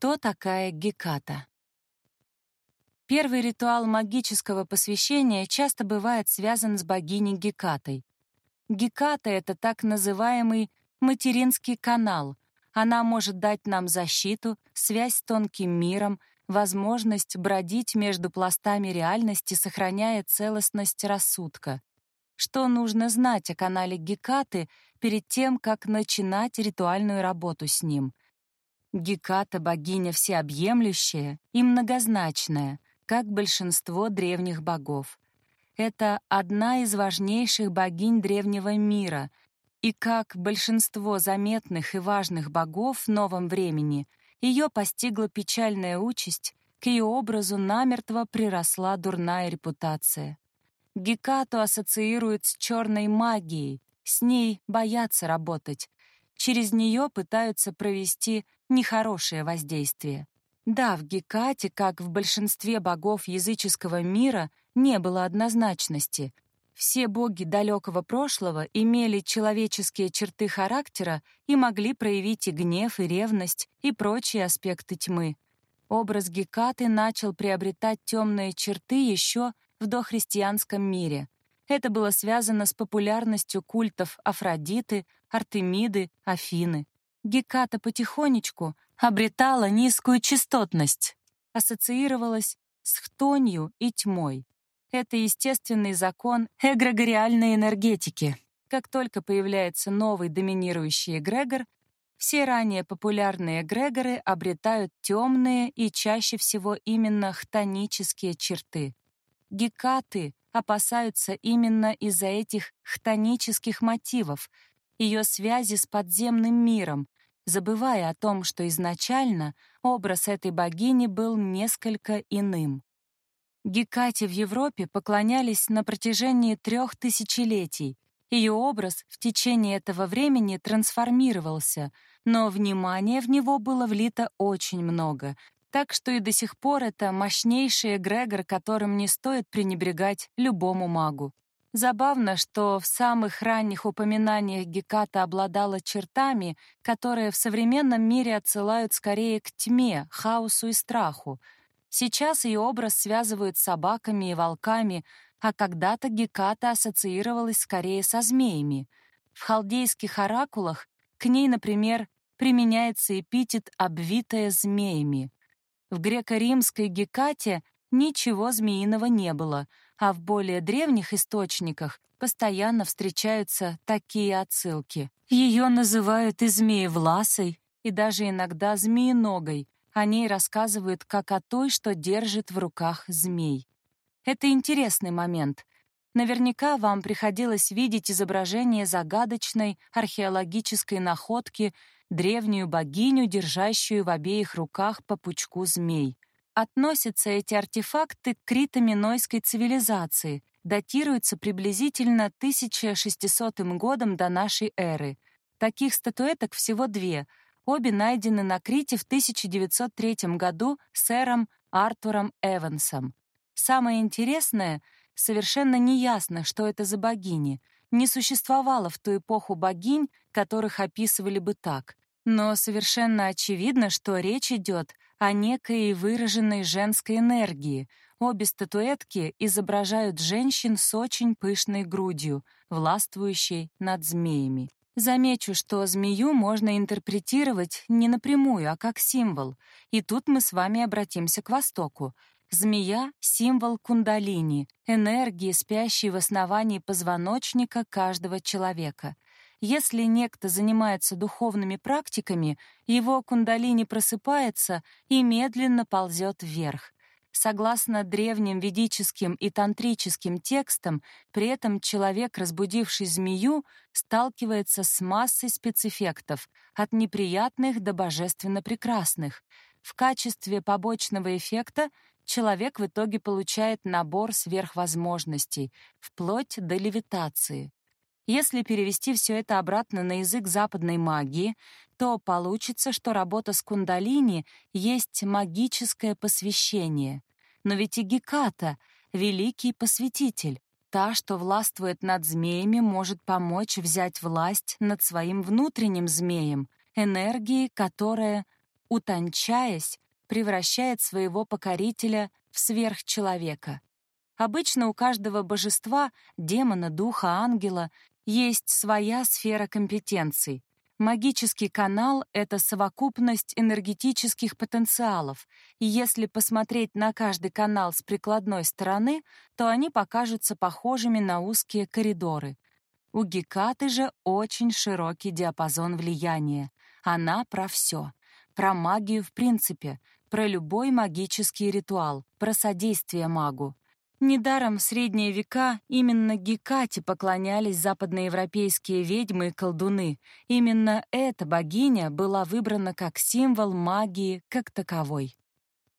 Кто такая Геката? Первый ритуал магического посвящения часто бывает связан с богиней Гекатой. Геката — это так называемый материнский канал. Она может дать нам защиту, связь с тонким миром, возможность бродить между пластами реальности, сохраняя целостность рассудка. Что нужно знать о канале Гекаты перед тем, как начинать ритуальную работу с ним? Геката — богиня всеобъемлющая и многозначная — как большинство древних богов. Это одна из важнейших богинь древнего мира, и как большинство заметных и важных богов в новом времени, ее постигла печальная участь, к ее образу намертво приросла дурная репутация. Гекату ассоциируют с черной магией, с ней боятся работать, через нее пытаются провести нехорошее воздействие. Да, в Гекате, как в большинстве богов языческого мира, не было однозначности. Все боги далекого прошлого имели человеческие черты характера и могли проявить и гнев, и ревность, и прочие аспекты тьмы. Образ Гекаты начал приобретать темные черты еще в дохристианском мире. Это было связано с популярностью культов Афродиты, Артемиды, Афины. Геката потихонечку обретала низкую частотность, ассоциировалась с хтонью и тьмой. Это естественный закон эгрегориальной энергетики. Как только появляется новый доминирующий эгрегор, все ранее популярные эгрегоры обретают темные и чаще всего именно хтонические черты. Гекаты опасаются именно из-за этих хтонических мотивов, ее связи с подземным миром, забывая о том, что изначально образ этой богини был несколько иным. Гекате в Европе поклонялись на протяжении трех тысячелетий. Ее образ в течение этого времени трансформировался, но внимания в него было влито очень много, так что и до сих пор это мощнейший эгрегор, которым не стоит пренебрегать любому магу. Забавно, что в самых ранних упоминаниях Геката обладала чертами, которые в современном мире отсылают скорее к тьме, хаосу и страху. Сейчас ее образ связывают с собаками и волками, а когда-то Геката ассоциировалась скорее со змеями. В халдейских оракулах к ней, например, применяется эпитет «обвитая змеями». В греко-римской Гекате ничего змеиного не было — а в более древних источниках постоянно встречаются такие отсылки. Ее называют и змеевласой, и даже иногда змееногой. О ней рассказывают как о той, что держит в руках змей. Это интересный момент. Наверняка вам приходилось видеть изображение загадочной археологической находки, древнюю богиню, держащую в обеих руках по пучку змей — Относятся эти артефакты к крито-минойской цивилизации, датируются приблизительно 1600 годом до нашей эры. Таких статуэток всего две, обе найдены на Крите в 1903 году сэром Артуром Эвансом. Самое интересное, совершенно неясно, что это за богини. Не существовало в ту эпоху богинь, которых описывали бы так. Но совершенно очевидно, что речь идет о некой выраженной женской энергии. Обе статуэтки изображают женщин с очень пышной грудью, властвующей над змеями. Замечу, что змею можно интерпретировать не напрямую, а как символ. И тут мы с вами обратимся к Востоку. Змея — символ кундалини, энергии, спящей в основании позвоночника каждого человека — если некто занимается духовными практиками, его кундалини просыпается и медленно ползет вверх. Согласно древним ведическим и тантрическим текстам, при этом человек, разбудивший змею, сталкивается с массой спецэффектов, от неприятных до божественно прекрасных. В качестве побочного эффекта человек в итоге получает набор сверхвозможностей, вплоть до левитации. Если перевести все это обратно на язык западной магии, то получится, что работа с кундалини есть магическое посвящение. Но ведь и Геката — великий посвятитель. Та, что властвует над змеями, может помочь взять власть над своим внутренним змеем, энергией, которая утончаясь, превращает своего покорителя в сверхчеловека. Обычно у каждого божества, демона, духа, ангела, есть своя сфера компетенций. Магический канал — это совокупность энергетических потенциалов, и если посмотреть на каждый канал с прикладной стороны, то они покажутся похожими на узкие коридоры. У Гекаты же очень широкий диапазон влияния. Она про все. Про магию в принципе, про любой магический ритуал, про содействие магу. Недаром в средние века именно Гекате поклонялись западноевропейские ведьмы и колдуны. Именно эта богиня была выбрана как символ магии как таковой.